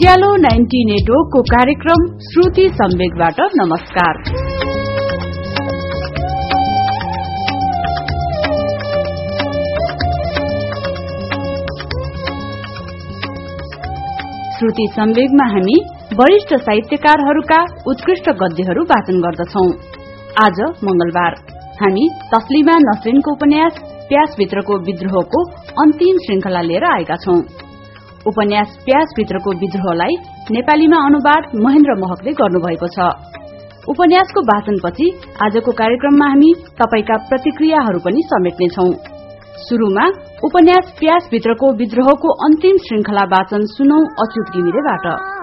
उज्यालो ninety नेटवर्कको कार्यक्रम श्रुति सम्वेकबाट नमस्कार। श्रुति सम्वेगमा हामी वरिष्ठ साहित्यकारहरूका उत्कृष्ट गद्यहरू वाचन गर्दछौ। आज मंगलबार हामी तस्लिमा नसरिनको उपन्यास प्यासभित्रको विद्रोहको अन्तिम श्रृंखला लिएर आएका छौं। उपन्यास प्यासभित्रको विद्रोहलाई नेपालीमा अनुवाद महेन्द्र महकले गर्नुभएको छ। उपन्यासको वाचनपछि आजको कार्यक्रममा हामी तपाईका प्रतिक्रियाहरू पनि समेट्नेछौं। शुरूमा उपन्यास प्यासभित्रको विद्रोहको अन्तिम श्रृंखला वाचन सुनौ अच्युत घिमिरेबाट।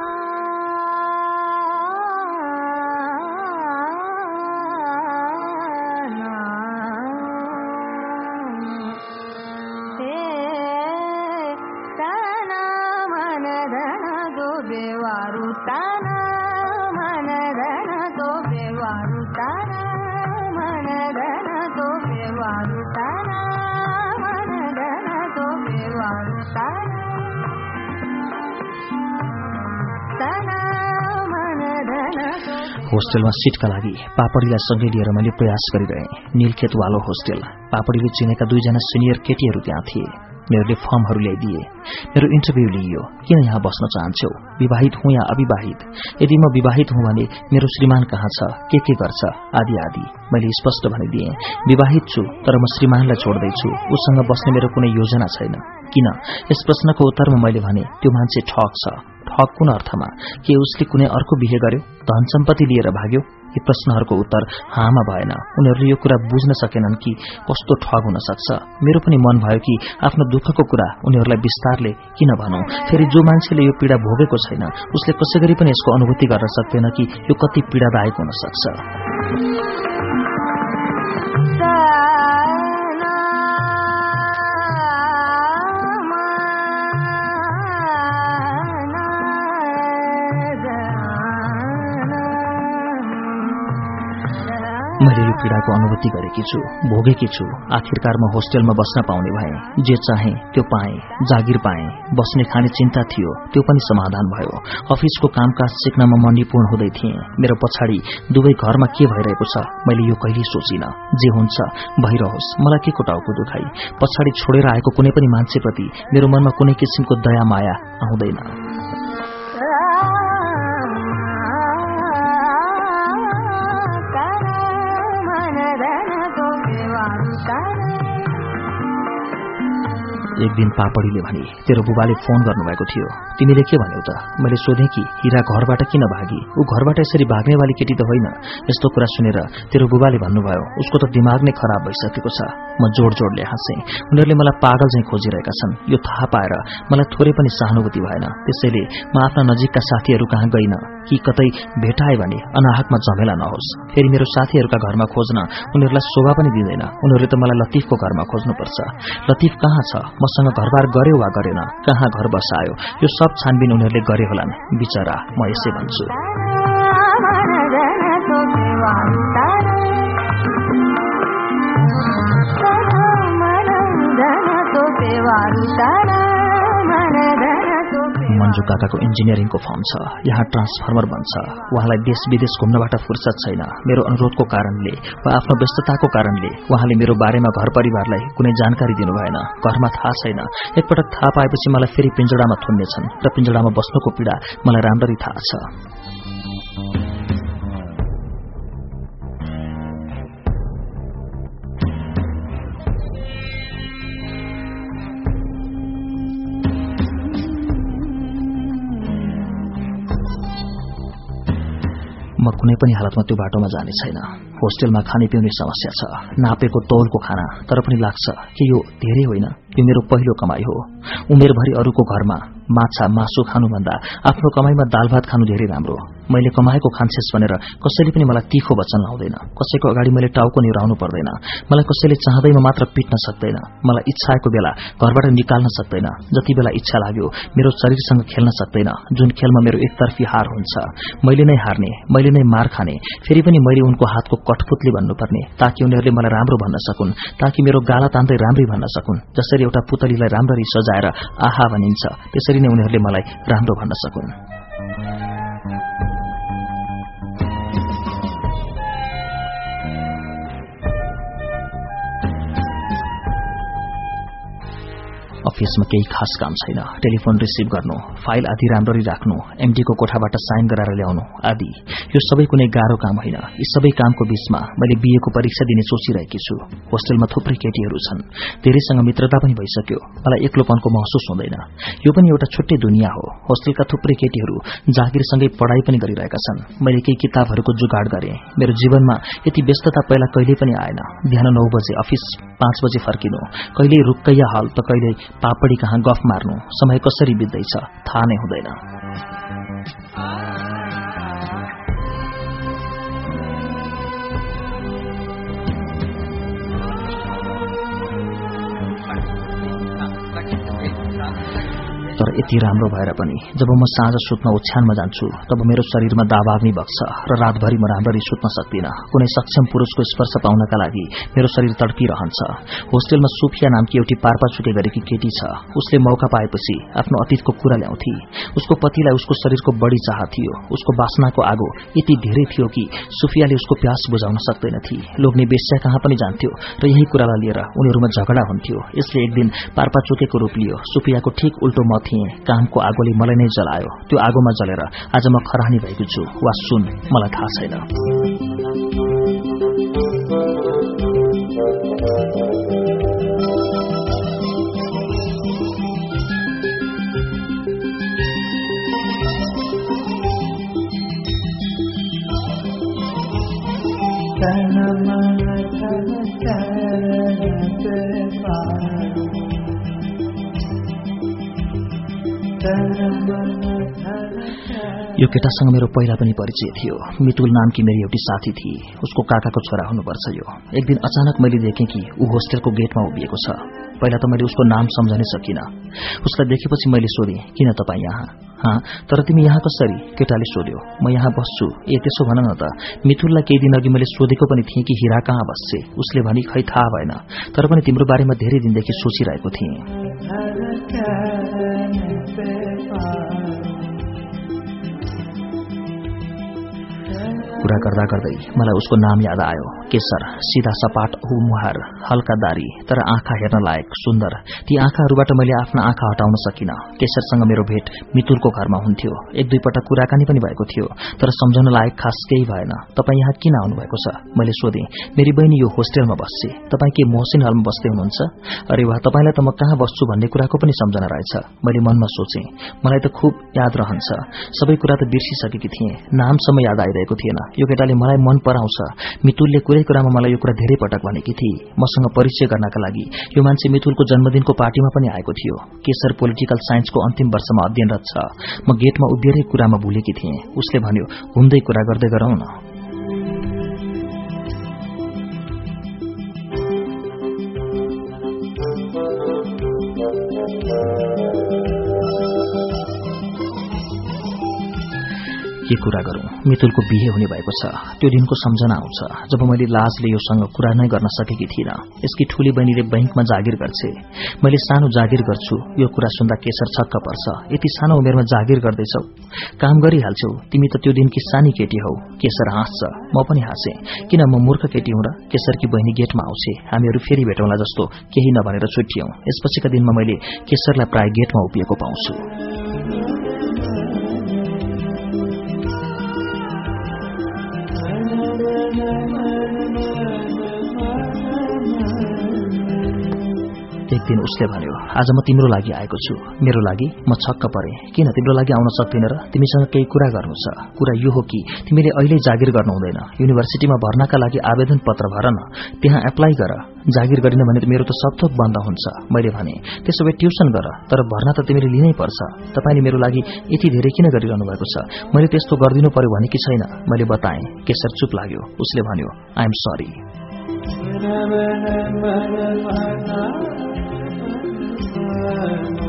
होस्टेलमा सिटका लागि पापडीलाई सँगै लिएर मैले प्रयास गरिरहेँ। निलखेतवालो होस्टेल। पापडीले चिनेका दुईजना सिनियर केटीहरू त्यहाँ थिए। मेरोले फर्महरू ल्याइदिए। मेरो इन्टरभ्यू लिइयो। किन यहाँ बस्न चाहन्छौ? विवाहित हुँ या अविवाहित? यदि म विवाहित हुँ भने मेरो श्रीमान कहाँ छ? के के गर्छ? आदि आदि। मैले स्पष्ट भनिदिएँ विवाहित छु तर म श्रीमानलाई छोड्दैछु। उसँग बस्ने मेरो कुनै योजना छैन। किन? यस प्रश्नको उत्तरमा मैले भने त्यो मान्छे ठग छ। ठग कुन अर्थमा? के उसले कुनै अर्को बिहे गर्यो? धन सम्पत्ति लिएर भाग्यो? यी प्रश्नहरूको उत्तर हामा भएन। उनीहरूले यो कुरा बुझ्न सकेनन् कि कस्तो ठग हुन सक्छ। मेरो पनि मन भयो कि आफ्नो दुःखको कुरा उनीहरूलाई विस्तारले किन भनौं? फेरि जो मान्छेले यो पीड़ा भोगेको छैन उसले कसै गरी पनि यसको अनुभूति गर्न सक्दैन कि यो कति पीड़ादायक हुन सक्छ। मैले यो पीड़ाको अनुभूति गरेकी छु भोगेकी छु। आखिरकार म होस्टेलमा बस्न पाउने भए जे चाहे त्यो पाएँ जागिर पाएँ बस्ने खाने चिन्ता थियो त्यो पनि समाधान भयो। अफिसको कामकाज सिक्नमा म निपुण हुँदै थिएँ। मेरो पछाडि दुवै घरमा के भइरहेको छ मैले यो कहिले सोचिन। जे हुन्छ भइरहोस्। मलाई के को टाउको दुखाई पछाडि छोडेर आएको कुनै पनि मान्छेप्रति मेरो मनमा कुनै किसिमको दया माया आउँदैन। एक दिन पापडीले भने तेरो बुबाले फोन गर्नुभएको थियो। तिमीले के भन्यौ त? मैले सोधेँ कि हिरा घरबाट किन भागी? ऊ घरबाट यसरी भाग्नेवाली केटी त होइन। यस्तो कुरा सुनेर तेरो बुबाले भन्नुभयो उसको त दिमाग नै खराब भइसकेको छ। म जोड जोडले हाँसेँ। उनीहरूले मलाई पागल चाहिँ खोजिरहेका छन्। यो थाहा पाएर मलाई थोरै पनि सहानुभूति भएन। त्यसैले म आफ्ना नजिकका साथीहरू कहाँ गइन? कि कतै भेटाए भने अनाहकमा झमेला नहोस्। फेरि मेरो साथीहरूका घरमा खोज्न उनीहरूलाई शोभा पनि दिँदैन। उनीहरूले त मलाई लतिफको घरमा खोज्नुपर्छ। लतिफ कहाँ छ? मसँग घरबार गर्यो वा गरेन कहाँ घर बसायो यो सब छानबिन उनीहरूले गरे होलान्। बिचरा म यसै भन्छु। मन्जु काकाको इन्जिनियरिङको फर्म छ। यहाँ ट्रान्सफर्मर बन्छ। उहाँलाई देश विदेश घुम्नबाट फुर्सद छैन। मेरो अनुरोधको कारणले वा आफ्नो व्यस्तताको कारणले उहाँले मेरो बारेमा घर परिवारलाई कुनै जानकारी दिनु भएन घरमा थाहा छैन। एकपटक थाहा पाएपछि मलाई फेरि पिंजडामा थुन्नेछन् र पिंजडामा बस्नुको पीड़ा मलाई राम्ररी थाहा छ। म कुनै पनि हालतमा त्यो बाटोमा जाने छैन। होस्टेलमा खाने पिउने समस्या छ। नापेको तौलको खाना तर पनि लाग्छ कि यो धेरै होइन। यो मेरो पहिलो कमाई हो। उमेरभरि अरूको घरमा माछा मासु खानुभन्दा आफ्नो कमाईमा दाल भात खानु धेरै राम्रो। मैले कमाएको खान्छेस भनेर कसैले पनि मलाई तीखो वचन लाउँदैन। कसैको अगाडि मैले टाउको निराउनु पर्दैन। मलाई कसैले चाहँदैमा मात्र पिट्न सक्दैन। मलाई इच्छाएको बेला घरबाट निकाल्न सक्दैन। जति बेला इच्छा लाग्यो मेरो शरीरसँग खेल्न सक्दैन। जुन खेलमा मेरो एकतर्फी हार हुन्छ मैले नै हार्ने मैले नै मार खाने फेरि पनि मैले उनको हातको कठपुतली भन्नुपर्ने ताकि उनीहरूले मलाई राम्रो भन्न सकुन् ताकि मेरो गाला तान्दै राम्रै भन्न सकुन् जसरी एउटा पुतलीलाई राम्ररी सजाएर आहा भनिन्छ। त्यसरी नै उनीहरूले मलाई राम्रो भन्न सकुन्। अफिसमा केही खास काम छैन। टेलिफोन रिसिभ गर्नु फाइल आदि राम्ररी राख्नु एमडीको कोठाबाट साइन गराएर ल्याउनु आदि। यो सबै कुनै गाह्रो काम होइन। यी सबै कामको बीचमा मैले बिएको परीक्षा दिने सोचिरहेकी छु। होस्टेलमा थुप्रै केटीहरू छन्। धेरैसँग मित्रता पनि भइसक्यो। मलाई एक्लोपनको महसुस हुँदैन। यो पनि एउटा छुट्टै दुनियाँ हो। होस्टेलका थुप्रै केटीहरू जागिरसँगै पढ़ाई पनि गरिरहेका छन्। मैले केही किताबहरूको जुगाड गरे। मेरो जीवनमा यति व्यस्तता पहिला कहिल्यै पनि आएन। बिहान नौ बजे अफिस पाँच बजे फर्किनु। कहिल्यै रुक्कैया हल त कहिल्यै पापडी कहाँ गफ मार्नु समय कसरी बित्दैछ थाहा नै हुँदैन। तर यति राम्रो भएर पनि जब म साँझ सुत्न ओछ्यानमा जान्छु तब मेरो शरीरमा दाबाग्नि बग्छ र रातभरि म राम्ररी सुत्न सक्दिनँ। कुनै सक्षम पुरूषको स्पर्श पाउनका लागि मेरो शरीर तडपिरहन्छ। होस्टेलमा सुफिया नामकी एउटी पार्पा चुके गरेकी केटी छ। उसले मौका पाएपछि आफ्नो अतीतको कुरा ल्याउँथे। उसको पतिलाई उसको शरीरको बढ़ी चाह थियो। उसको बासनाको आगो यति धेरै थियो कि सुफियाले उसको प्यास बुझाउन सक्दैनथे। लोग्ने बेस्या कहाँ पनि जान्थ्यो र यही कुरालाई लिएर उनीहरूमा झगडा हुन्थ्यो। यसले एक दिन पार्पा चुकेको रूप लियो। सुफियाको ठिक उल्टो म थिएँ। कामको आगोले मलाई नै जलायो। त्यो आगोमा जलेर आज म खरानी भएको छु वा सुन मलाई थाहा छैन। यो केटासँग मेरो पहिला पनि परिचय थियो। मितुल नामकी मेरी एउटी साथी थिए उसको काकाको छोरा हुनुपर्छ यो। एक दिन अचानक मैले देखेँ कि ऊ होस्टेलको गेटमा उभिएको छ। पहिला त मैले उसको नाम सम्झनै सकिनँ। उसलाई देखेपछि मैले सोधेँ किन तपाईँ यहाँ? हाँ तर तिमी यहाँ कसरी? केटाले सोध्यो। म यहाँ बस्छु। ए त्यसो भन न त मिथुललाई केही दिन अघि मैले सोधेको पनि थिएँ कि हिरा कहाँ बस्छे। उसले भनी खै थाहा भएन। तर पनि तिम्रो बारेमा धेरै दिनदेखि सोचिरहेको थिएँ। कुरा गर्दा गर्दै मलाई उसको नाम याद आयो। केसर सिधा सपाट मुहार हल्का दारी तर आँखा हेर्न लायक सुन्दर। ती आँखाहरूबाट मैले आफ्ना आँखा हटाउन सकिन। केसरसँग मेरो भेट मितुलको घरमा हुन्थ्यो। एक दुई पटक कुराकानी पनि भएको थियो तर सम्झाउन लायक खास केही भएन। तपाईँ यहाँ किन आउनुभएको छ? मैले सोधेँ। मेरी बहिनी यो होस्टेलमा बस्छे। तपाईँ के मोहसिन हलमा बस्दै हुनुहुन्छ? अरे वाह तपाईँलाई त म कहाँ बस्छु भन्ने कुराको पनि सम्झना रहेछ। मैले मनमा सोचेँ। मलाई त खुब याद रहन्छ। सबै कुरा त बिर्सिसकेकी थिएँ। नामसम्म याद आइरहेको थिएन। यो केटाले मलाई मन पराउँछ। मितुलले कुरै कुरामा मलाई यो कुरा धेरै पटक भनेकी थिए मसँग परिचय गर्नका लागि यो मान्छे मितुलको जन्मदिनको पार्टीमा पनि आएको थियो। केशर पोलिटिकल साइन्सको अन्तिम वर्षमा अध्ययनरत छ। म गेटमा उभिएरै कुरामा भुलेकी थिएँ। उसले भन्यो हुँदै कुरा गर्दै गरौं न। के कुरा गरौं? मितुलको बिहे हुने भएको छ। त्यो दिनको सम्झना आउँछ जब मैले लाजले योसँग कुरा नै गर्न सकेकी थिइनँ यसकी ठूली बहिनीले बैंकमा जागिर गर्छे। मैले सानो जागिर गर्छु। यो कुरा सुन्दा केशर छक्क पर्छ। यति सानो उमेरमा जागिर गर्दैछौ। काम गरिहाल्छौ। तिमी त त्यो दिनकी सानी केटी हौ। केशर हाँस्छ। म पनि हाँसे। किन म मूर्ख केटी हुँ र केशरकी बहिनी गेटमा आउँछे? हामीहरू फेरि भेटौँला जस्तो केही नभनेर छुट्टियौं यसपछिका दिनमा मैले केशरलाई प्राय गेटमा उभिएको पाउँछु। एक दिन उसले भन्यो आज म तिम्रो लागि आएको छु। मेरो लागि म छक्क परे। किन तिम्रो लागि आउन सक्दिन र? तिमीसँग केही कुरा गर्नु छ। कुरा यो हो कि तिमीले अहिले जागिर गर्नु हुँदैन। युनिभर्सिटीमा भर्नाका लागि आवेदन पत्र भर न। त्यहाँ एप्लाई गर। जागिर गरिन भने मेरो त सबथोक बन्द हुन्छ। मैले भने त्यसो भए ट्युसन गर तर भर्ना त तिमीले लिनै पर्छ। तपाईँले मेरो लागि यति धेरै किन गरिरहनु भएको छ? मैले त्यस्तो गरिदिनु पर्यो भने कि छैन? मैले बताएँ। केशर चुप लाग्यो। उसले भन्यो आइएम सरी Thank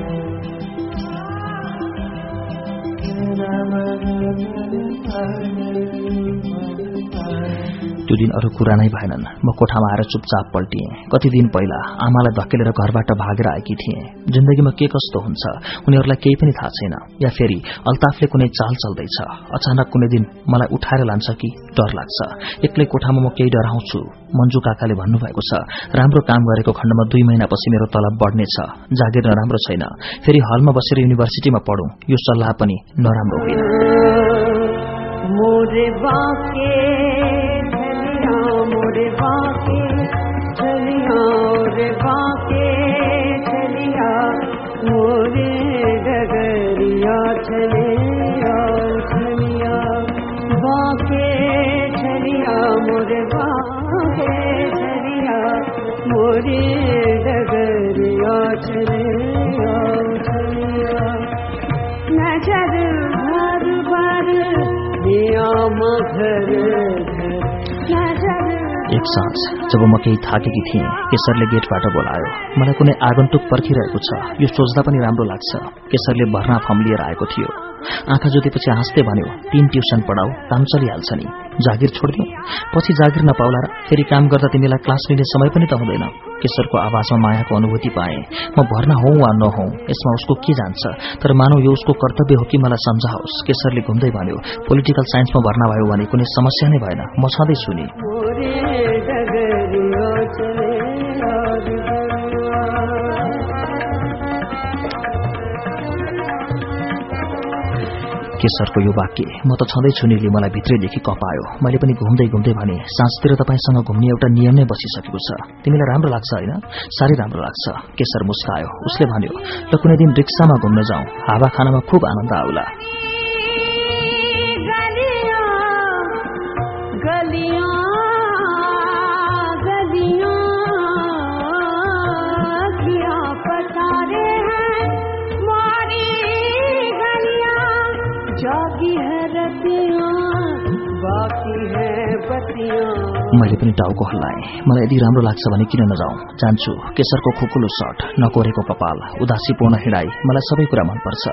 you. त्यो दिन अरू कुरा नै भएनन्। म कोठामा आएर चुपचाप पल्टिएँ। कति दिन पहिला आमालाई धकेलेर घरबाट भागेर आएकी थिएँ। जिन्दगीमा के कस्तो हुन्छ उनीहरूलाई केही पनि थाहा छैन। या फेरि अल्ताफले कुनै चाल चल्दैछ। अचानक कुनै दिन मलाई उठाएर लान्छ कि डर लाग्छ। एक्लै कोठामा म केही डराउँछु। मन्जु काकाले भन्नुभएको छ राम्रो काम गरेको खण्डमा दुई महिनापछि मेरो तलब बढ्नेछ जागिर नराम्रो छैन। फेरि हलमा बसेर युनिभर्सिटीमा पढौं। यो सल्लाह पनि नराम्रो होइन। साँझ जब म केही थाकेकी थिएँ केशरले गेटबाट बोलायो मलाई कुनै आगन्तुक पर्खिरहेको छ। यो सोच्दा पनि राम्रो लाग्छ। केशरले भर्ना फर्म लिएर आएको थियो। आँखा जोतेपछि हाँस्दै भन्यो तीन ट्युसन पढाऊ काम चलिहाल्छ नि। जागिर छोडिदिउ पछि जागिर नपाउला र फेरि काम गर्दा तिमीलाई क्लास लिने समय पनि त हुँदैन। केशरको आवाजमा मायाको अनुभूति पाएँ म भर्ना हौ वा नहौ? यसमा उसको के जान्छ? तर मानव यो उसको कर्तव्य हो कि मलाई सम्झाओस्? केशरले घुम्दै भन्यो पोलिटिकल साइन्समा भर्ना भयो भने कुनै समस्या नै भएन। म छँदैछु नि। केशरको यो वाक्य म त छँदैछु निले मलाई भित्रैदेखि कपायो। मैले पनि घुम्दै घुम्दै भने साँझतिर तपाईँसँग घुम्ने एउटा नियम नै बसिसकेको छ। तिमीलाई राम्रो लाग्छ होइन? साह्रै राम्रो लाग्छ। केशर मुस्कायो। उसले भन्यो र कुनै दिन रिक्सामा घुम्न जाउँ। हावा खानामा खुब आनन्द आउला। मैले पनि टाउको हल्लाएँ मलाई यदि राम्रो लाग्छ भने किन नजाउँ? जान्छु केशरको खुकुलो सर्ट नकोरेको कपाल उदासीपूर्ण हिँडाई मलाई सबै कुरा मनपर्छ।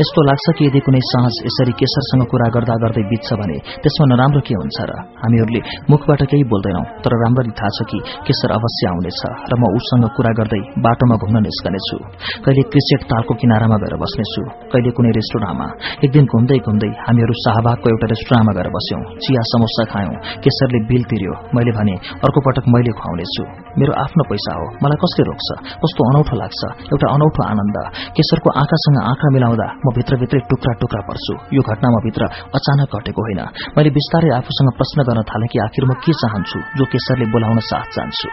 यस्तो लाग्छ कि यदि कुनै साँझ यसरी केशरसँग कुरा गर्दा गर्दै बित्छ भने त्यसमा नराम्रो के हुन्छ र? हामीहरूले मुखबाट केही बोल्दैनौं तर राम्ररी थाहा छ कि केशर अवश्य आउनेछ र म उसँग कुरा गर्दै बाटोमा घुम्न निस्कनेछु। कहिले क्रिसेट तालको किनारामा गएर बस्नेछु कहिले कुनै रेस्टुराँमा। एक दिन घुम्दै घुम्दै हामीहरू शाहबागको एउटा रेस्टुराँमा गएर बस्यौं चिया समोसा खायौं केशरले बिल तिर्यो मैले भने अर्को पटक मैले खुवाउनेछु। मेरो आफ्नो पैसा हो मलाई कसले रोक्छ? कस्तो अनौठो लाग्छ? एउटा अनौठो आनन्द। केशरको आँखासँग आँखा मिलाउँदा म भित्रभित्रै टुक्रा टुक्रा पर्छु। यो घटना म भित्र अचानक घटेको होइन। मैले बिस्तारै आफूसँग प्रश्न गर्न थालेँ कि आखिर म के चाहन्छु जो केशरले बोलाउन साथ चाहन्छु।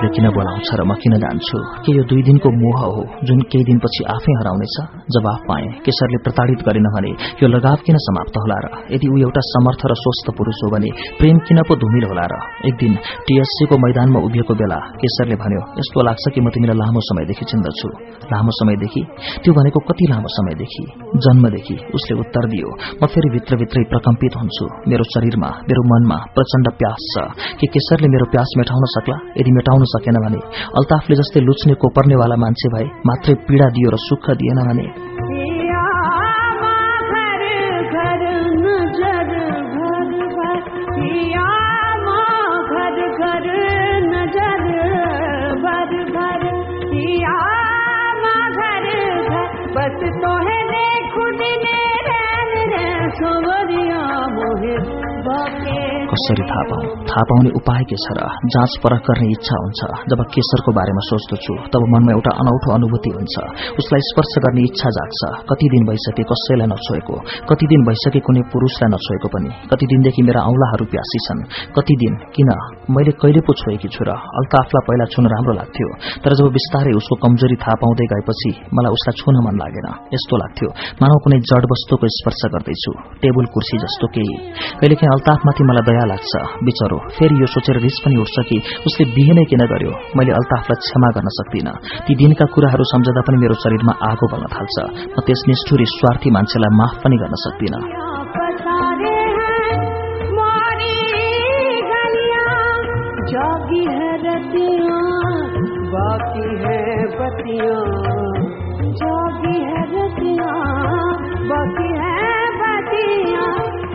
उसले किन बोलाउँछ र म किन जान्छु? के यो दुई दिनको मोह हो जुन केही दिनपछि आफै हराउनेछ? जवाफ पाए केशरले प्रताड़ित गरेन भने यो लगाव किन समाप्त होला र? यदि ऊ एउटा समर्थ र स्वस्थ पुरूष हो भने प्रेम किन पो धुमिल होला र? एक दिन टीएससीको मैदानमा उभिएको बेला केशरले भन्यो यस्तो लाग्छ कि म तिमीलाई लामो समयदेखि चिन्दछु। लामो समयदेखि? त्यो भनेको कति लामो समयदेखि? जन्मदेखि? उसले उत्तर दियो म फेरि भित्रभित्रै प्रकम्पित हुन्छु। मेरो शरीरमा मेरो मनमा प्रचण्ड प्यास छ। कि केशरले मेरो प्यास मेटाउन सक्ला? यदि मेटाउन सकेन भने अल्ताफले जस्तै लुच्ने कोपर्नेवाला मान्छे भए मात्रै पीड़ा दियो र सुख दिएन भने कसरी थाहा पाऊ? थाहा पाउने उपाय के छ र? जाँच परख गर्ने इच्छा हुन्छ। जब केशरको बारेमा सोच्दछु तब मनमा एउटा अनौठो अनुभूति हुन्छ। उसलाई स्पर्श गर्ने इच्छा जाग्छ। कति दिन भइसके कसैलाई नछोएको? कति दिन भइसके कुनै पुरूषलाई नछोएको पनि? कति दिनदेखि मेरा औंलाहरू प्यासी छन्? कति दिन? किन? मैले कहिले पो छोएकी छु र? अल्ताफलाई पहिला छुन राम्रो लाग्थ्यो। तर जब बिस्तारै उसको कमजोरी थाहा पाउँदै गएपछि मलाई उसलाई छुन मन लागेन। यस्तो लाग्थ्यो। मानव कुनै जड वस्तुको स्पर्श गर्दैछु। टेबुल कुर्सी जस्तो केही। कहिलेकाहीँ अल्ताफमाथि मलाई दया लाग्छ। बिचरो फेरि यो सोचेर रिस पनि उठ्छ कि उसले बिहे नै किन गर्यो? मैले अल्ताफलाई क्षमा गर्न सक्दिनँ। ती दिनका कुराहरू सम्झँदा पनि मेरो शरीरमा आगो बल्न थाल्छ। म त्यस निष्ठुरी स्वार्थी मान्छेलाई माफ पनि गर्न सक्दिनँ।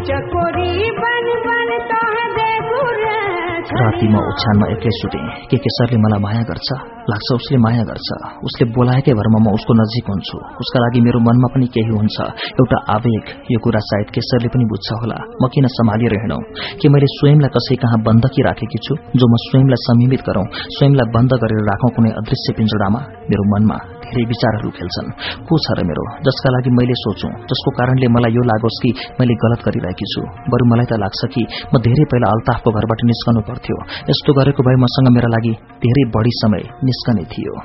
चकोरी बन राति म ओछ्यानमा एक्लै सुते। के केसरले मलाई माया गर्छ? लाग्छ उसले माया गर्छ। उसले बोलाएकै भरमा म उसको नजिक हुन्छु। उसका लागि मेरो मनमा पनि केही हुन्छ। एउटा आवेग यो कुरा सायद केसरले पनि बुझ्छ होला। म किन सम्हालिएर हिँडौ? कि मैले स्वयंलाई कसै कहाँ बन्दकी राखेकी छु? जो म स्वयंलाई समीमित गरौं स्वयंलाई बन्द गरेर राखौं कुनै अदृश्य पिंजडामा मेरो मनमा धेरै विचारहरू खेल्छन्। को छ र मेरो? जसका लागि मैले सोचौं। जसको कारणले मलाई यो लागोस् कि मैले गलत गरिरहेकी छु। बरु मलाई त लाग्छ कि म धेरै पहिला अल्ताफको घरबाट निस्कनु पर्थ्यो यस्तो गरेको भए मसँग मेरा लागि धेरै बढ़ी समय निस्कने थियो।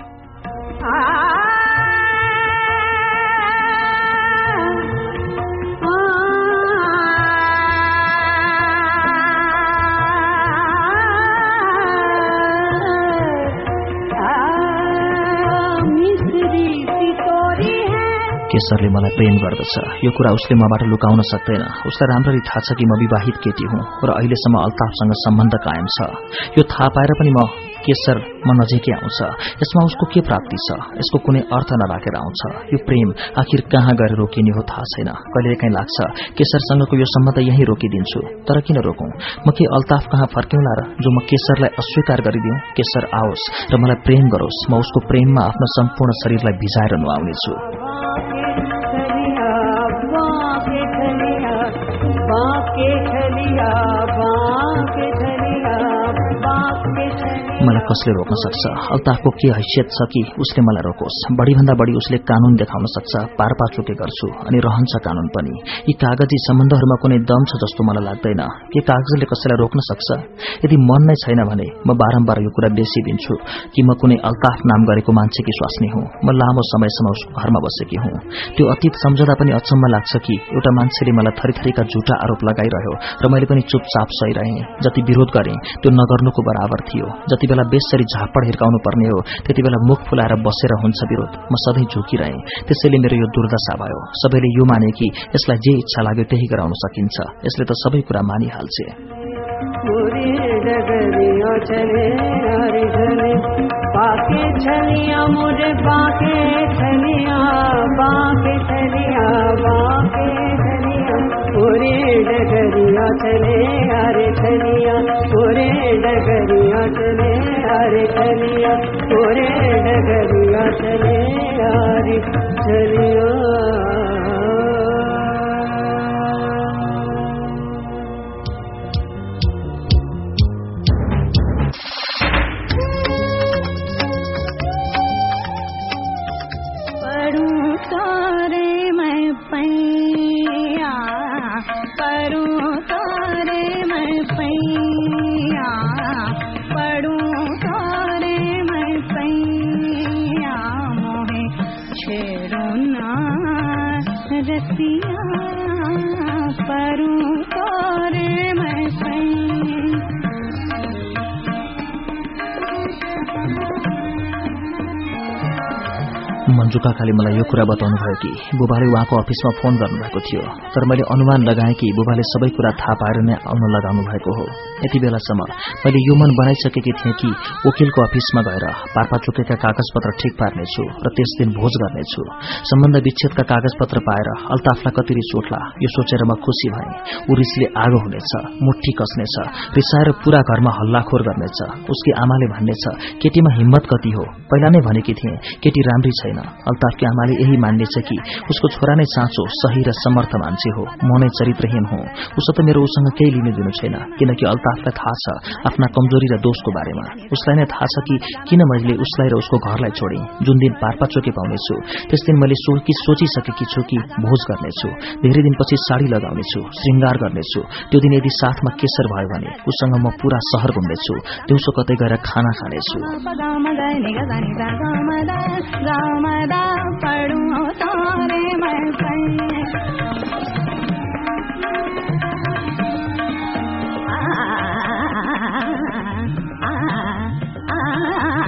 केशरले मलाई प्रेम गर्दछ। यो कुरा उसले मबाट लुकाउन सक्दैन। उसलाई राम्ररी थाहा छ कि म विवाहित केटी हुँ र अहिलेसम्म अल्ताफसँग सम्बन्ध कायम छ। यो थाहा पाएर पनि म केशर म नजिकै आउँछ। यसमा उसको के प्राप्ति छ? यसको कुनै अर्थ नराखेर आउँछ। यो प्रेम आखिर कहाँ गएर रोकिने हो थाहा छैन। कहिलेकाहीँ लाग्छ केशरसँगको यो सम्बन्ध यही रोकिदिन्छु तर किन रोकौं? म के अल्ताफ कहाँ फर्क्यौंला र जो म केशरलाई अस्वीकार गरिदिउँ? केशर आओस् र मलाई प्रेम गरोस्। म उसको प्रेममा आफ्नो सम्पूर्ण शरीरलाई भिजाएर नुहाउनेछु। कसले रोक्न सक्छ? अल्ताफको के हैसियत छ कि उसले मलाई रोकोस्? बढ़ीभन्दा बढ़ी उसले कानून देखाउन सक्छ पारपाचुके गर्छु अनि रहन्छ कानून पनि। यी कागजी सम्बन्धहरूमा कुनै दम छ जस्तो मलाई लाग्दैन। के कागजले कसैलाई रोक्न सक्छ? यदि मन नै छैन भने म बारम्बार यो कुरा बेसिदिन्छु कि म कुनै अल्ताफ नाम गरेको मान्छेकी स्वास्नी हुँ। म लामो समयसम्म उसको घरमा बसेकी हुँ। त्यो अतीत सम्झदा पनि अचम्म लाग्छ कि एउटा मान्छेले मलाई थरीथरीका झुटा आरोप लगाइरह्यो र मैले पनि चुपचाप सहिरहेँ। जति विरोध गरेँ त्यो नगर्नुको बराबर थियो। जति बेला बेसरी झापड हिर्काउनु पर्ने हो। त्यति बेला मुख फुलाएर बसेर हुन्छ विरोध। म सधैँ झुकिरहेँ। त्यसैले मेरो यो दुर्दशा भयो। सबैले यो माने कि यसलाई जे इच्छा लाग्यो त्यही गराउन सकिन्छ। यसले त सबै कुरा मानिहाल्छ। बाके। छलिया मुरे बाके छलिया बाके छलिया बाके ओरे डगरिया चले अरे छलिया ओरे डगरिया चले अरे छलिया ओरे डगरिया चले अरे छलिया मन्जु काकाले मलाई यो कुरा बताउनु भयो कि बुबाले उहाँको अफिसमा फोन गर्नुभएको थियो। तर मैले अनुमान लगाएँ कि बुबाले सबै कुरा थाहा पाएर नै आउन लगाउनु भएको हो। यति बेलासम्म मैले यो मन बनाइसकेकी थिएँ कि वकिलको अफिसमा गएर पार्पा चुकेका कागजपत्र ठिक पार्नेछु र त्यस दिन भोज गर्नेछु। सम्बन्ध विच्छेदका कागजपत्र पाएर अल्ताफलाई कति उठ्ला यो सोचेर म खुसी भएँ। ऊ रिसले आगो हुनेछ मुठी कस्नेछ रिसाएर पूरा घरमा हल्लाखोर गर्नेछ। उसकी आमाले भन्नेछ केटीमा हिम्मत कति हो? पहिला नै भनेकी थिएँ केटी राम्री छैन। अल्ताफकी आमाले यही मान्नेछ कि उसको छोरा नै साँचो सही र समर्थ मान्छे हो। म नै चरित्रहीन हुँ। उसो त मेरो उसँग केही लिनु दिनु छैन किनकि अल्ताफलाई थाहा छ आफ्ना कमजोरी र दोषको बारेमा। उसलाई नै थाहा छ कि किन मैले उसलाई र उसको घरलाई छोडेँ। जुन दिन पार्पा पाउनेछु त्यस दिन मैले सोचिसकेकी छु कि भोज गर्नेछु धेरै दिनपछि साडी लगाउनेछु श्रृङ्गार गर्नेछु त्यो दिन यदि साथमा केसर भयो भने उसँग म पूरा सहर घुम्नेछु दिउँसो कतै गएर खाना खानेछु। सदा पढ़ूं आ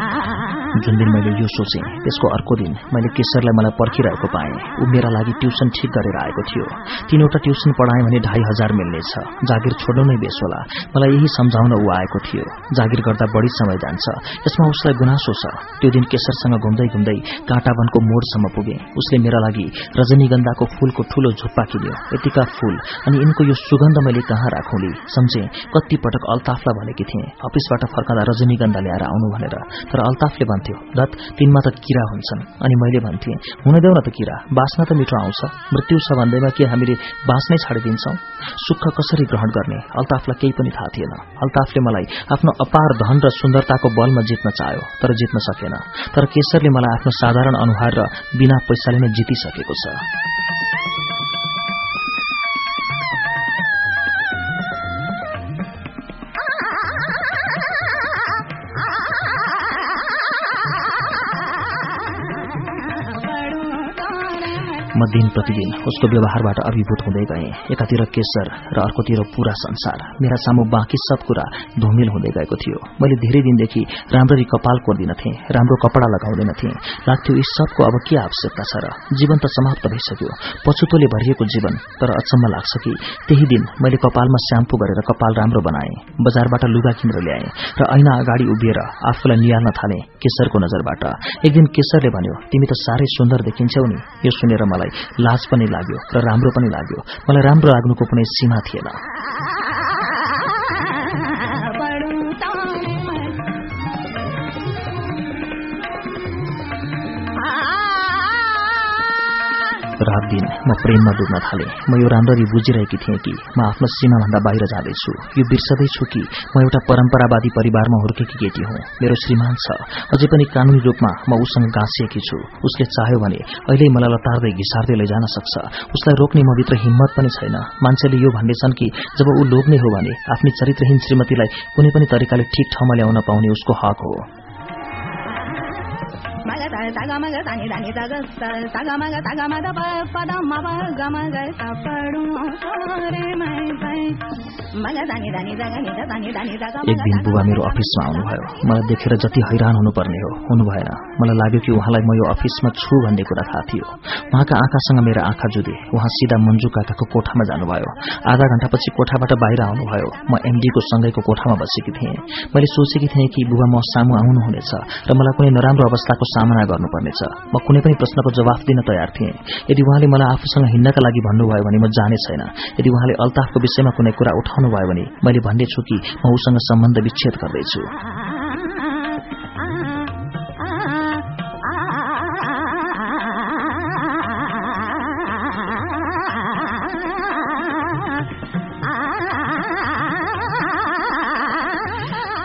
जुन दिन मैले यो सोचेँ त्यसको अर्को दिन मैले केशरलाई मलाई पर्खिरहेको पाएँ। ऊ मेरा लागि ट्युसन ठिक गरेर आएको थियो। तीनवटा ट्युसन पढाएँ भने ढाई हजार मिल्नेछ। जागिर छोड्नु नै बेस होला। मलाई यही सम्झाउन ऊ आएको थियो। जागिर गर्दा बढी समय जान्छ। यसमा उसलाई गुनासो छ। त्यो दिन केशरसँग घुम्दै घुम्दै काँटावनको मोडसम्म पुगे। उसले मेरा लागि रजनीगन्धाको फूलको ठूलो झुप्पा किन्यो। यतिका फूल अनि यिनको यो सुगन्ध मैले कहाँ राखौँली? सम्झे कति पटक अल्ताफलाई भनेकी थिएँ अफिसबाट फर्काँदा रजनीगन्धा ल्याएर आउनु भनेर। तर अल्ताफले भन्थ्यो दत तिनमा त किरा हुन्छन्। अनि मैले भन्थेँ हुन देऊ न त किरा बाँच्न त मिठो आउँछ। मृत्यु छ भन्दैमा के हामीले बाँच्नै छाडिदिन्छौँ? सुख कसरी ग्रहण गर्ने? अल्ताफलाई केही पनि थाहा थिएन। अल्ताफले मलाई आफ्नो अपार धन र सुन्दरताको बलमा जित्न चाह्यो तर जित्न सकेन। तर केशरले मलाई आफ्नो साधारण अनुहार र बिना पैसाले नै जितिसकेको छ। म दिन प्रतिदिन उसको व्यवहारबाट अभिभूत हुँदै गएँ। एकातिर केशर र अर्कोतिर पूरा संसार। मेरा सामु बाँकी सब कुरा धुमिल हुँदै गएको थियो। मैले धेरै दिनदेखि राम्ररी कपाल कोर्दिनथेँ राम्रो कपडा लगाउँदैनथेँ। लाग्थ्यो यी सबको अब के आवश्यकता छ र? जीवन त समाप्त भइसक्यो। पछुतोले भरिएको जीवन तर अचम्म लाग्छ कि त्यही दिन मैले कपालमा स्याम्पू गरेर कपाल राम्रो बनाएँ बजारबाट लुगा किनेर ल्याएँ र ऐना अगाडि उभिएर आफूलाई निहाल्न थाले केशरको नजरबाट। एक दिन केशरले भन्यो तिमी त साह्रै सुन्दर देखिन्छौ नि। यो सुनेर मलाई लाज पनि लाग्यो र राम्रो पनि लाग्यो। मलाई राम्रो लाग्नुको कुनै सीमा थिएन। रात दिन म प्रेममा डुब्न थाले। म यो राम्ररी बुझिरहेकी थिएँ कि म आफ्नो सीमाभन्दा बाहिर जाँदैछु। यो बिर्सदैछु कि म एउटा परम्परावादी परिवारमा हुर्केकी केटी हुँ। मेरो श्रीमान छ। अझै पनि कानूनी रूपमा म उसँग गाँसिएकी छु। उसले चाह्यो भने अहिले मलाई लतार्दै घिसार्दै लैजान सक्छ। उसलाई रोक्ने म भित्र हिम्मत पनि छैन। मान्छेले यो भन्नेछन् कि जब ऊ लोग्ने हो भने आफ्नी चरित्रहीन श्रीमतीलाई कुनै पनि तरिकाले ठिक ठाउँमा ल्याउन पाउने उसको हक हो। एक दिन बुबा मेरो अफिसमा आउनुभयो। मलाई देखेर जति हैरान हुनुपर्ने हो हुनु भएन मलाई लाग्यो कि उहाँलाई म यो अफिसमा छु भन्ने कुरा थाहा थियो उहाँका आँखासँग मेरो आँखा जुधे उहाँ सिधा मन्जु काकाको कोठामा जानुभयो। आधा घण्टापछि कोठाबाट बाहिर आउनुभयो म एमडीको सँगैको कोठामा बसेकी थिएँ। मैले सोचेकी थिएँ कि बुबा म सामु आउनुहुनेछ। र मलाई कुनै नराम्रो अवस्थाको सामना गर्नुपर्नेछ। म कुनै पनि प्रश्नको जवाफ दिन तयार थिएँ। यदि उहाँले मलाई आफूसँग हिँड्नका लागि भन्नुभयो भने म जाने छैन। यदि उहाँले अल्ताफको विषयमा कुनै कुरा उठाउनु भयो भने मैले भन्नेछु कि म उसँग सम्बन्ध विच्छेद गर्दैछु।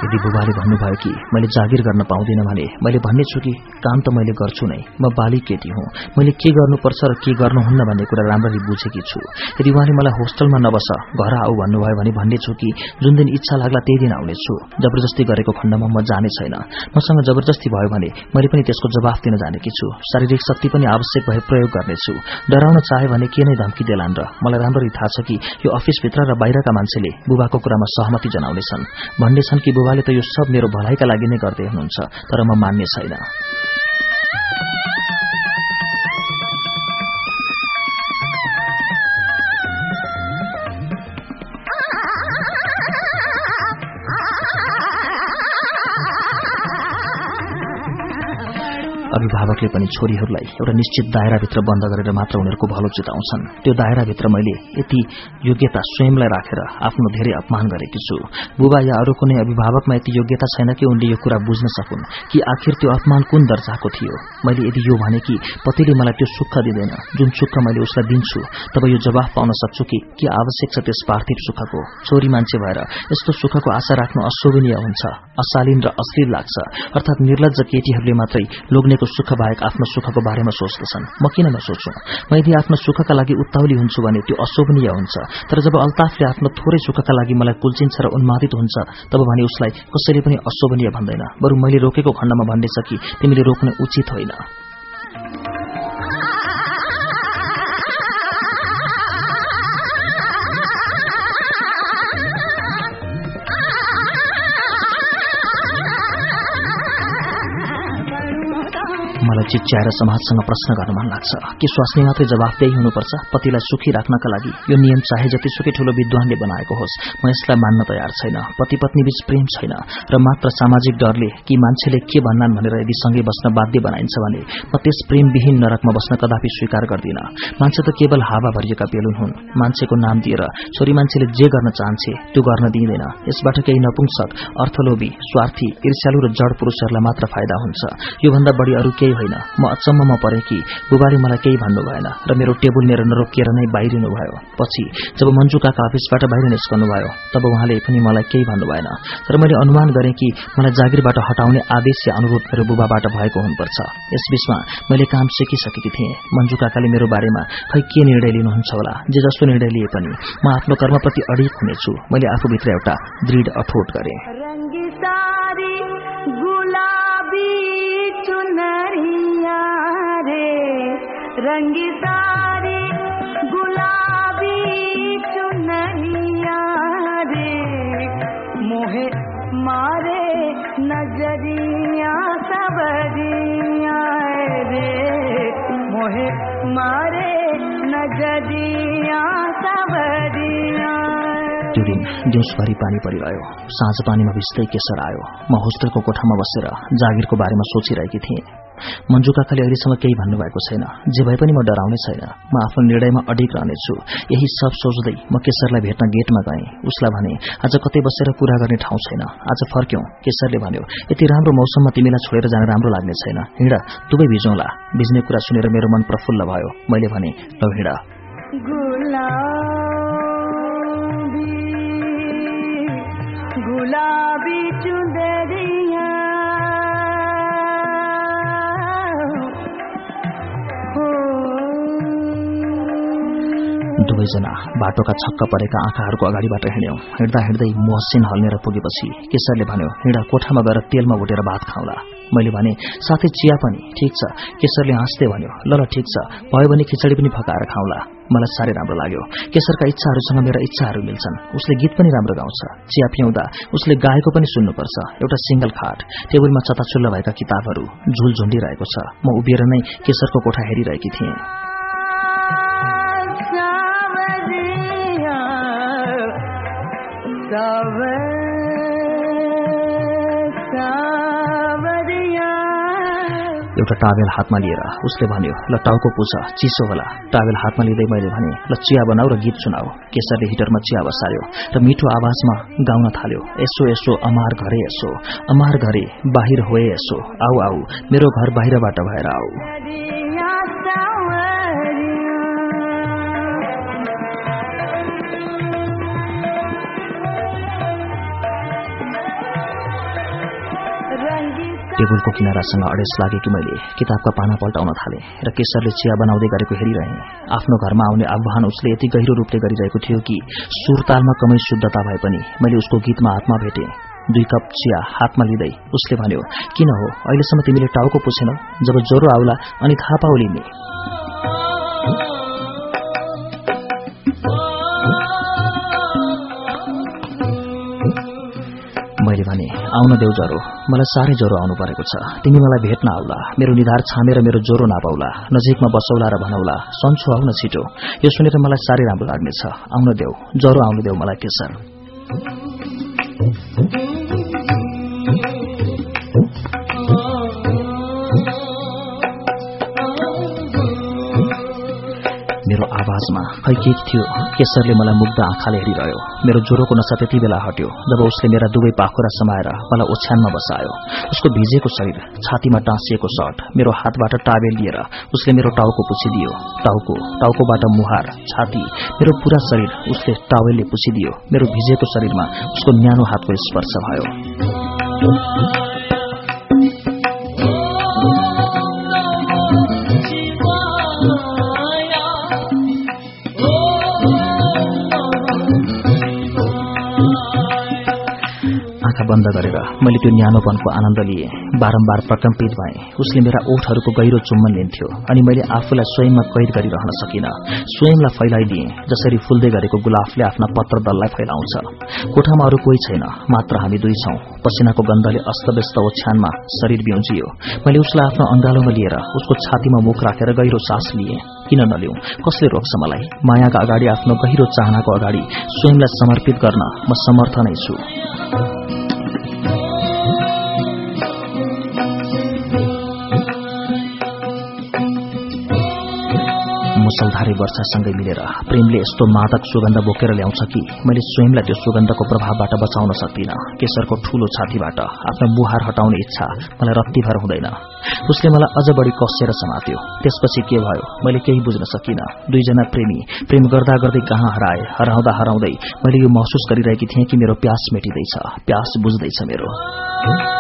यदि बुबाले भन्नुभयो कि मैले जागिर गर्न पाउँदिन भने मैले भन्नेछु कि काम त मैले गर्छु नै। म बाली केटी हुँ। मैले के गर्नुपर्छ र के गर्नुहुन्न भन्ने कुरा राम्ररी बुझेकी छु। यदि उहाँले मलाई होस्टलमा नबस घर आऊ भन्नुभयो भने भन्नेछु कि जुन दिन इच्छा लाग्ला त्यही दिन आउनेछु। जबरजस्ती गरेको खण्डमा म जाने छैन। मसँग जबरजस्ती भयो भने मैले पनि त्यसको जवाफ दिन जानेकी छु। शारीरिक शक्ति पनि आवश्यक भए प्रयोग गर्नेछु। डराउन चाहे भने के नै धम्की देलान् र मलाई राम्ररी थाहा छ कि यो अफिसभित्र र बाहिरका मान्छेले बुबाको कुरामा सहमति जनाउनेछन्। भन्नेछन् कि बुबाले त यो सब मेरो भलाइका लागि नै गर्दै हुनुहुन्छ तर म मान्ने छैन। अभिभावकले पनि छोरीहरूलाई एउटा निश्चित दायराभित्र बन्द गरेर मात्र उनीहरूको भलो चिताउँछन् त्यो दायराभित्र मैले यति योग्यता स्वयंलाई राखेर आफ्नो धेरै अपमान गरेकी छु। बुबा या अरू कुनै अभिभावकमा यति योग्यता छैन कि उनले यो कुरा बुझ्न सकुन् कि आखिर त्यो अपमान कुन दर्जाको थियो? मैले यदि यो भने कि पतिले मलाई त्यो सुख दिँदैन जुन सुख मैले उसलाई दिन्छु तब यो जवाफ पाउन सक्छु कि के आवश्यक छ त्यस पार्थिव सुखको? छोरी मान्छे भएर यस्तो सुखको आशा राख्नु अशोभनीय हुन्छ अशालीन र अश्लील लाग्छ अर्थात निर्लज केटीहरूले मात्रै लोग्नेको सुख बाहेक आफ्नो सुखको बारेमा सोच्दछन्। म किन नसोच्छु? म यदि आफ्नो सुखका लागि उत्ताउली हुन्छु भने त्यो अशोभनीय हुन्छ। तर जब अल्ताफले आफ्नो थोरै सुखका लागि मलाई कुल्चिन्छ र उन्मादित हुन्छ तब भने उसलाई कसैले पनि अशोभनीय भन्दैन। बरु मैले रोकेको खण्डमा भन्नेछ कि तिमीले रोक्ने उचित होइन। मलाई चिच्याएर समाजसँग प्रश्न गर्न मन लाग्छ। कि स्वास्नी मात्रै जवाफदेही हुनुपर्छ? पतिलाई सुखी राख्नका लागि यो नियम चाहे जतिसुकै ठूलो विद्वानले बनाएको होस् म यसलाई मान्न तयार छैन। पति पत्नी बीच प्रेम छैन र मात्र सामाजिक डरले कि मान्छेले के भन्नान् भनेर यदि सँगै बस्न बाध्य बनाइन्छ भने म त्यस प्रेमविहीन नरकमा बस्न कदापि स्वीकार गर्दिन। मान्छे त केवल हावा भरिएका बेलुन हुन्। मान्छेको नाम दिएर छोरी मान्छेले जे गर्न चाहन्छे त्यो गर्न दिइँदैन। यसबाट केही नपुंसक अर्थलोभी स्वार्थी ईर्ष्यालु र जड पुरूषहरूलाई मात्र फाइदा हुन्छ। योभन्दा बढी अरू केही होइन। म अचम्ममा परे कि बुबाले मलाई केही भन्नु भएन र मेरो टेबुल लिएर नरोकिएर नै बाहिरिनु भयो। पछि जब मन्जु काका अफिसबाट बाहिर निस्कनु भयो तब उहाँले पनि मलाई केही भन्नु भएन। तर मैले अनुमान गरेँ कि मलाई जागिरबाट हटाउने आदेश या अनुरोध मेरो बुबाबाट भएको हुनुपर्छ। यसबीचमा मैले काम सिकिसकेकी थिएँ। मन्जु काकाले मेरो बारेमा खै के निर्णय लिनुहुन्छ होला? जे जस्तो निर्णय लिए पनि म आफ्नो कर्मप्रति अडिक हुनेछु। मैले आफूभित्र एउटा दृढ अठोट गरेँ। गुलाबी मारे नज़रिया सबरिया रे। मोहे मारे नज़रिया सबरिया त्यो दिन दिउँसभरि पानी परिरह्यो। साँझ पानीमा भिज्दै केसर आयो। म होस्टेलको कोठामा बसेर जागिरको बारेमा सोचिरहेकी थिएँ। मन्जु काकाले अहिलेसम्म केही भन्नुभएको छैन। जे भए पनि म डराउने छैन। म आफ्नो निर्णयमा अडिक रहनेछु। यही सब सोच्दै म केशरलाई भेट्न गेटमा गएँ। उसलाई भने आज कतै बसेर कुरा गर्ने ठाउँ छैन। आज फर्क्यौं। केशरले भन्यो यति राम्रो मौसममा तिमीलाई छोडेर जान राम्रो लाग्ने छैन। हिँड दुवै भिजौँला। भिज्ने कुरा सुनेर मेरो मन प्रफुल्ल भयो। मैले भने लौ हिँड। दुवैजना बाटोका छक्क परेका आँखाहरूको अगाडिबाट हिँड्यौं। हिँड्दा हिँड्दै मोहसिन हल्नेर पुगेपछि केशरले भन्यो हिँड कोठामा गएर तेलमा भुटेर भात खाउँला। मैले भने साथै चिया पनि ठिक छ। केशरले हाँस्दै भन्यो ल ल ठिक छ। भयो भने खिचडी पनि फकाएर खाउँला। मलाई साह्रै राम्रो लाग्यो। केशरका इच्छाहरूसँग मेरा इच्छाहरू मिल्छन्। उसले गीत पनि राम्रो गाउँछ। चिया पिउँदा उसले गाएको पनि सुन्नुपर्छ। एउटा सिंगल खाट टेबलमा चताचुल्ला भएका किताबहरू झुल झुन्डिरहेको छ। म उभिएर नै केशरको कोठा हेरिरहेकी थिएँ। एउटा टावेल हातमा लिएर उसले भन्यो ल टाउको पुछ चिसो होला। टावेल हातमा लिँदै मैले भने ल चिया बनाऊ र गीत सुनाऊ। केशरले हिटरमा चिया बसायो र मिठो आवाजमा गाउन थाल्यो यसो यसो अमार घरे यसो अमार घरे बाहिर होए यसो आऊ आऊ मेरो घर बाहिरबाट भएर आऊ। टेबुलको किनारासँग अडेस लागे कि मैले किताबका पाना पल्टाउन थालेँ र केशरले चिया बनाउँदै गरेको हेरिरहेँ। आफ्नो घरमा आउने आह्वान उसले यति गहिरो रूपले गरिरहेको थियो कि सुरतालमा कमै शुद्धता भए पनि मैले उसको गीतमा हातमा भेटेँ। दुई कप चिया हातमा लिँदै उसले भन्यो किन हो? अहिलेसम्म तिमीले टाउको पुछेनौ जब ज्वरो आउला अनि थाहा पाउ मैले भने आउन देऊ ज्वरो। मलाई साह्रै ज्वरो आउनु परेको छ। तिमी मलाई भेट्न आउला मेरो निधार छामेर मेरो ज्वरो नापाउला। नजिकमा बसौला र भनौला। सन्छु आउन छिटो। यो सुनेर मलाई साह्रै राम्रो लाग्नेछ। आउन देऊ। ज्वरो आउनु देऊ मलाई केसर मेरो आवाजमा खै थियो। केशरले मलाई मुग्ध आँखाले हेरिरह्यो। मेरो ज्वरोको नसा त्यति बेला हट्यो जब उसले मेरा दुवै पाखुरा समाएर मलाई ओछ्यानमा बसायो। उसको भिजेको शरीर छातीमा टाँसिएको सर्ट मेरो हातबाट टावेल लिएर उसले मेरो टाउको पुछिदियो। टाउको टाउकोबाट मुहार छाती मेरो पूरा शरीर उसले टावेलले पुछिदियो। मेरो भिजेको शरीरमा उसको न्यानो हातको स्पर्श भयो। बन्द गरेर मैले त्यो न्यानोपनको आनन्द लिए। बारम्बार प्रकम्पित भए। उसले मेरा ओठहरूको गहिरो चुम्बन लिन्थ्यो अनि मैले आफूलाई स्वयंमा कैद गरिरहन सकिन। स्वयंलाई फैलाइदिए जसरी फुल्दै गरेको गुलाफले आफ्ना पत्र दललाई फैलाउँछ। कोठामा अरू कोही छैन मात्र हामी दुई छौं। पसिनाको गन्धले अस्तव्यस्त ओछ्यानमा शरीर बिउजियो मैले उसलाई आफ्नो अंगालोमा लिएर उसको छातीमा मुख राखेर गहिरो सास लिए। किन नलिउ? कसले रोक्छ मलाई? मायाका अगाडि आफ्नो गहिरो चाहनाको अगाडि स्वयंलाई समर्पित गर्न म समर्थ नै छु। मुसलधारे वर्षासँगै मिलेर प्रेमले यस्तो मादक सुगन्ध बोकेर ल्याउँछ कि मैले स्वयंलाई त्यो सुगन्धको प्रभावबाट बचाउन सक्दिन। केशरको ठूलो छातीबाट आफ्नो बुहार हटाउने इच्छा मलाई रत्तीभर हुँदैन। उसले मलाई अझ बढी कसेर समात्यो। त्यसपछि के भयो? मैले केही बुझ्न सकिन। दुईजना प्रेमी प्रेम गर्दा गर्दै कहाँ हराए हराउँदा हराउँदै मैले यो महसुस गरिरहेकी थिएँ कि मेरो प्यास मेटिँदैछ। प्यास बुझ्दैछ मेरो।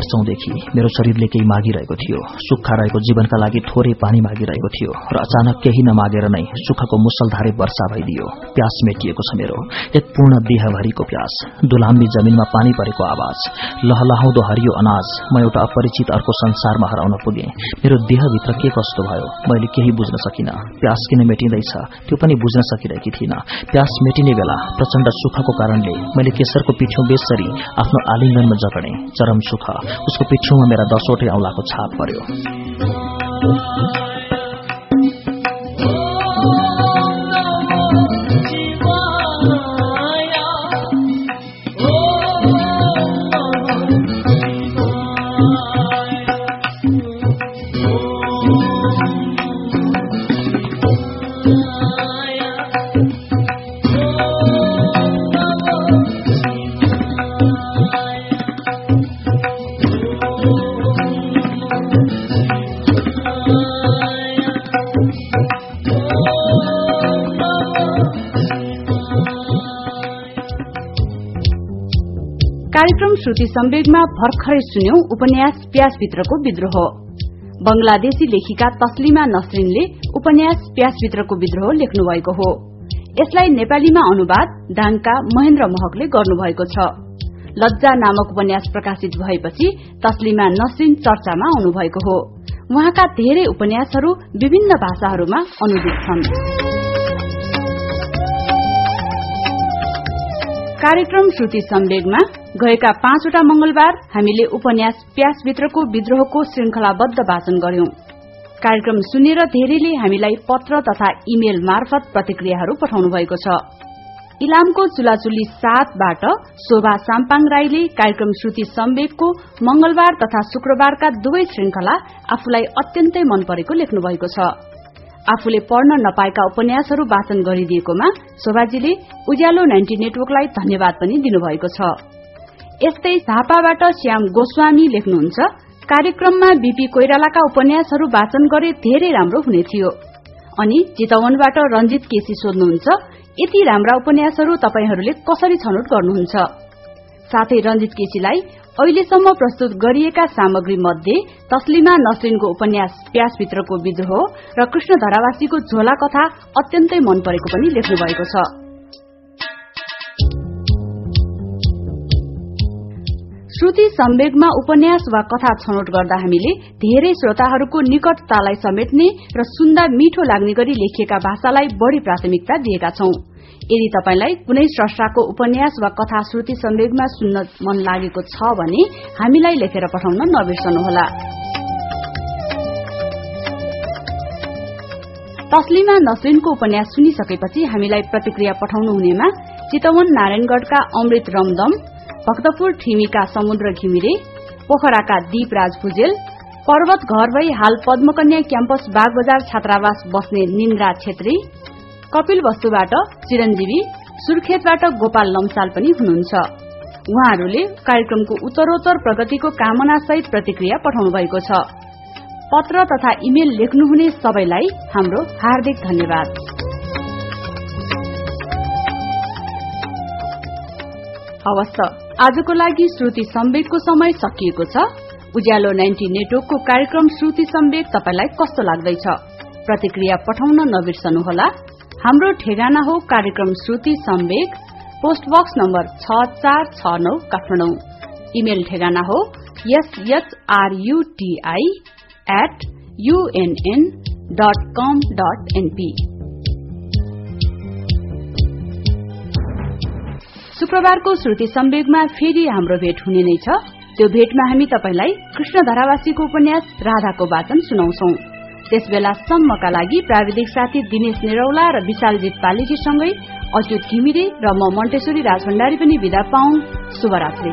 वर्षौंदेखि मेरो शरीरले केही मागिरहेको थियो। सुक्खा रहेको जीवनका लागि थोरै पानी मागिरहेको थियो र अचानक केही नमागेर नै सुखको मुसलधारे वर्षा भइदियो। प्यास मेटिएको छ मेरो। एक पूर्ण देहभरिको प्यास। दुलाम्बी जमिनमा पानी परेको आवाज। लहलहाउँदो हरियो अनाज। म एउटा अपरिचित अर्को संसारमा हराउन पुगे। मेरो देहभित्र के कस्तो भयो? मैले केही बुझ्न सकिन। प्यास किन मेटिँदैछ? त्यो पनि बुझ्न सकिरहेकी थिइन। प्यास मेटिने बेला प्रचण्ड सुखको कारणले मैले केशरको पिठ्यौं बेसरी आफ्नो आलिङ्गनमा जगडे चरम सुख। उसको पिठ्यौमा मेरा दसवटै औलाको छाप पर्यो। श्रुति सम्वेगमा भर्खरै सुन्यौं उपन्यास प्यासभित्रको विद्रोह। बंगलादेशी लेखिका तस्लिमा नसरिनले उपन्यास प्यासभित्रको विद्रोह लेख्नु भएको हो। यसलाई नेपालीमा अनुवाद दाङका महेन्द्र महकले गर्नुभएको छ। लज्जा नामक उपन्यास प्रकाशित भएपछि तस्लिमा नसरिन चर्चामा आउनुभएको हो। उहाँका धेरै उपन्यासहरू विभिन्न भाषाहरूमा अनुदित छन्। कार्यक्रम श्रुति सम्वेगमा गएका पाँचवटा मंगलबार हामीले उपन्यास प्यासभित्रको विद्रोहको श्रृंखलाबद्ध वाचन गर्यौं। कार्यक्रम सुनेर धेरैले हामीलाई पत्र तथा इमेल मार्फत प्रतिक्रियाहरू पठाउनु भएको छ। इलामको चुलाचुली सातबाट शोभा साम्पाङ राईले कार्यक्रम श्रुति सम्वेकको मंगलबार तथा शुक्रबारका दुवै श्रृंखला आफूलाई अत्यन्तै मन परेको लेख्नु भएको छ। आफूले पढ्न नपाएका उपन्यासहरू वाचन गरिदिएकोमा शोभाजीले उज्यालो नाइन्टी नेटवर्कलाई धन्यवाद पनि दिनुभएको छ। यस्तै झापाबाट श्याम गोस्वामी लेख्नुहुन्छ कार्यक्रममा बीपी कोइरालाका उपन्यासहरू वाचन गरे धेरै राम्रो हुने थियो। अनि चितवनबाट रंजित केसी सोध्नुहुन्छ यति राम्रा उपन्यासहरू तपाईहरूले कसरी छनौट गर्नुहुन्छ? साथै रंजित केसीलाई अहिलेसम्म प्रस्तुत गरिएका सामग्री मध्ये तस्लिमा नसरिनको उपन्यास प्यासभित्रको विद्रोह र कृष्ण धरावासीको झोला कथा अत्यन्तै मन परेको पनि लेख्नु भएको छ। श्रुति सम्वेगमा उपन्यास वा कथा छनौट गर्दा हामीले धेरै श्रोताहरूको निकटतालाई समेट्ने र सुन्दा मिठो लाग्ने गरी लेखिएका भाषालाई बढ़ी प्राथमिकता दिएका छौं। यदि तपाईलाई कुनै स्रष्टाको उपन्यास वा कथा श्रुति सम्वेगमा सुन्न मन लागेको छ भने हामीलाई लेखेर पठाउन नबिर्सनुहोला। तस्लिमा नसरिनको उपन्यास सुनिसकेपछि हामीलाई प्रतिक्रिया पठाउनु हुनेमा चितवन नारायणगढ़का अमृत रमदम भक्तपुर ठिमीका समुद्र घिमिरे पोखराका दीपराज भुजेल पर्वत घर भई हाल पद्मकन्या क्याम्पस बागबजार छात्रावास बस्ने निन्द्रा छेत्री कपिल वस्तुबाट चिरञ्जीवी सुर्खेतबाट गोपाल लम्साल पनि हुनुहुन्छ। उहाँहरूले कार्यक्रमको उत्तरोत्तर प्रगतिको कामना सहित प्रतिक्रिया पठाउनु भएको छ। पत्र तथा इमेल लेख्नुहुने सबैलाई हाम्रो हार्दिक धन्यवाद। हवस् आजको लागि श्रुति सम्वेकको समय सकिएको छ। उज्यालो नाइन्टी नेटवर्कको कार्यक्रम श्रुति सम्वेक तपाईलाई कस्तो लाग्दैछ? प्रतिक्रिया पठाउन नबिर्सनुहोला। हाम्रो ठेगाना हो कार्यक्रम Shruti Samvek post box number छ चार छ नौ काठमाडौँ। इमेल ठेगाना हो S H R U T I at UNN dot com dot NP शुक्रबारको श्रुति सम्वेगमा फेरि हाम्रो भेट हुने नै छ। त्यो भेटमा हामी तपाईलाई कृष्ण धरावासीको उपन्यास राधाको वाचन सुनाउँछौ। त्यसबेला सम्मका लागि प्राविधिक साथी दिनेश निरौला र विशालजित पालिकीसँगै अच्युत घिमिरे र म मन्टेश्वरी राजभण्डारी पनि विदा पाउ शुभरात्री।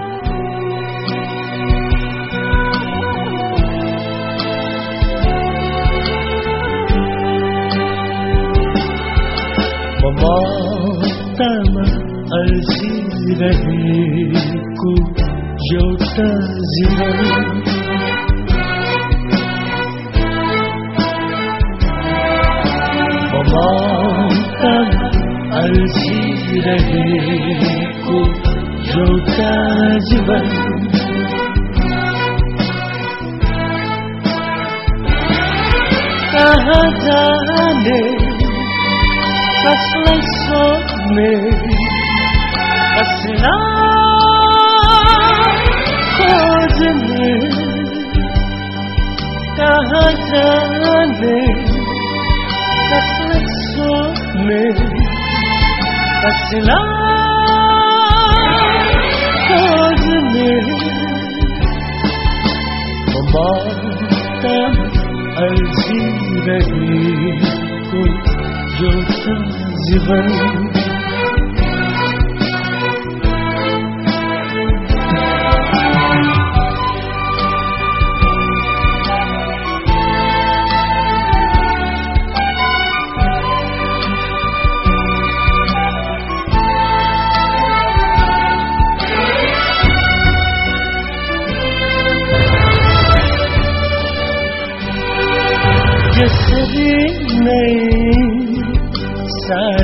अल्झिरहेको एउटा जीवन अल्झिरहेको एउटा जीवन कहाँ जाने कसलाई सोध्ने कसला खोजने कहाँ जाने कसलाई सोध्ने कसला खोजने ममता अल्झिरहेको एउटा जीवन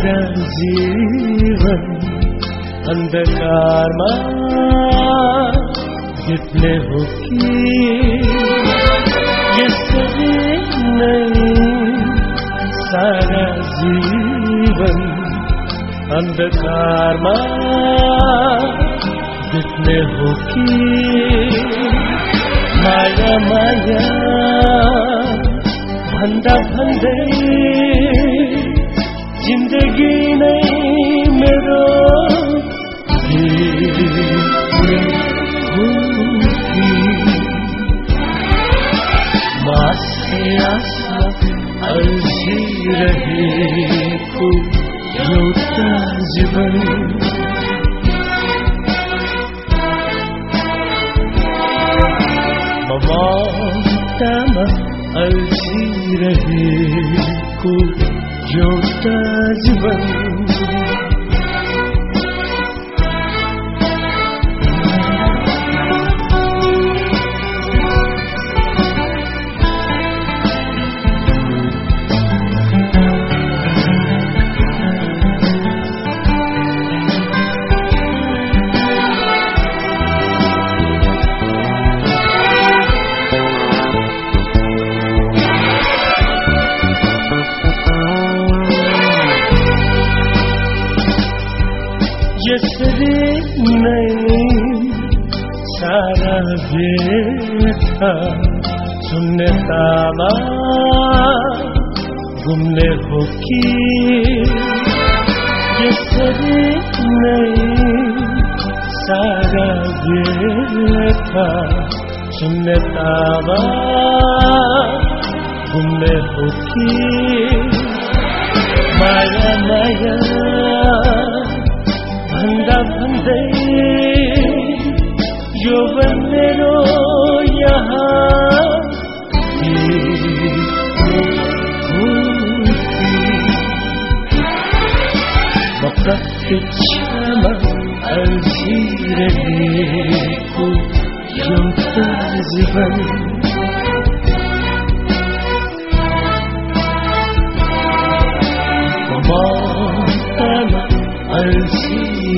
सारा जीवन अन्धकारमा बित्ने हो कि यसरी नै सारा जीवन अन्धकारमा बित्ने हो कि माया माया भन्दा भन्दै जिन्दगी नै मेरो मासे आशा अल्झिरहेको एउटा जीवन ममतामा अल्झिरहेको एउटा जीवन यसरी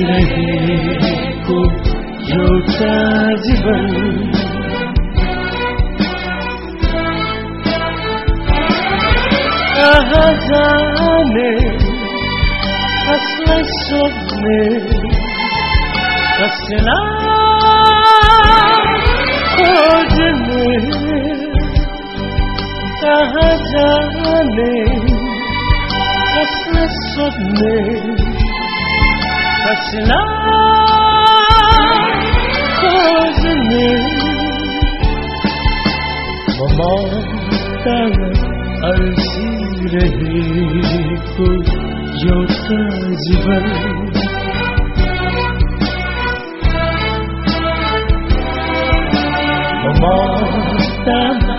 नहीं को एउटा जीवन। कहाँ जाने कसले स्वप्ने कसला खोजने। कहाँ जाने कसले स्वप्ने कसलाई सोध्ने कसलाई खोज्ने ममतामा अल्झिरहेको एउटा जीवन ममतामा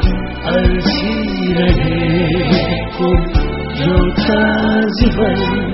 अल्झिरहेको एउटा जीवन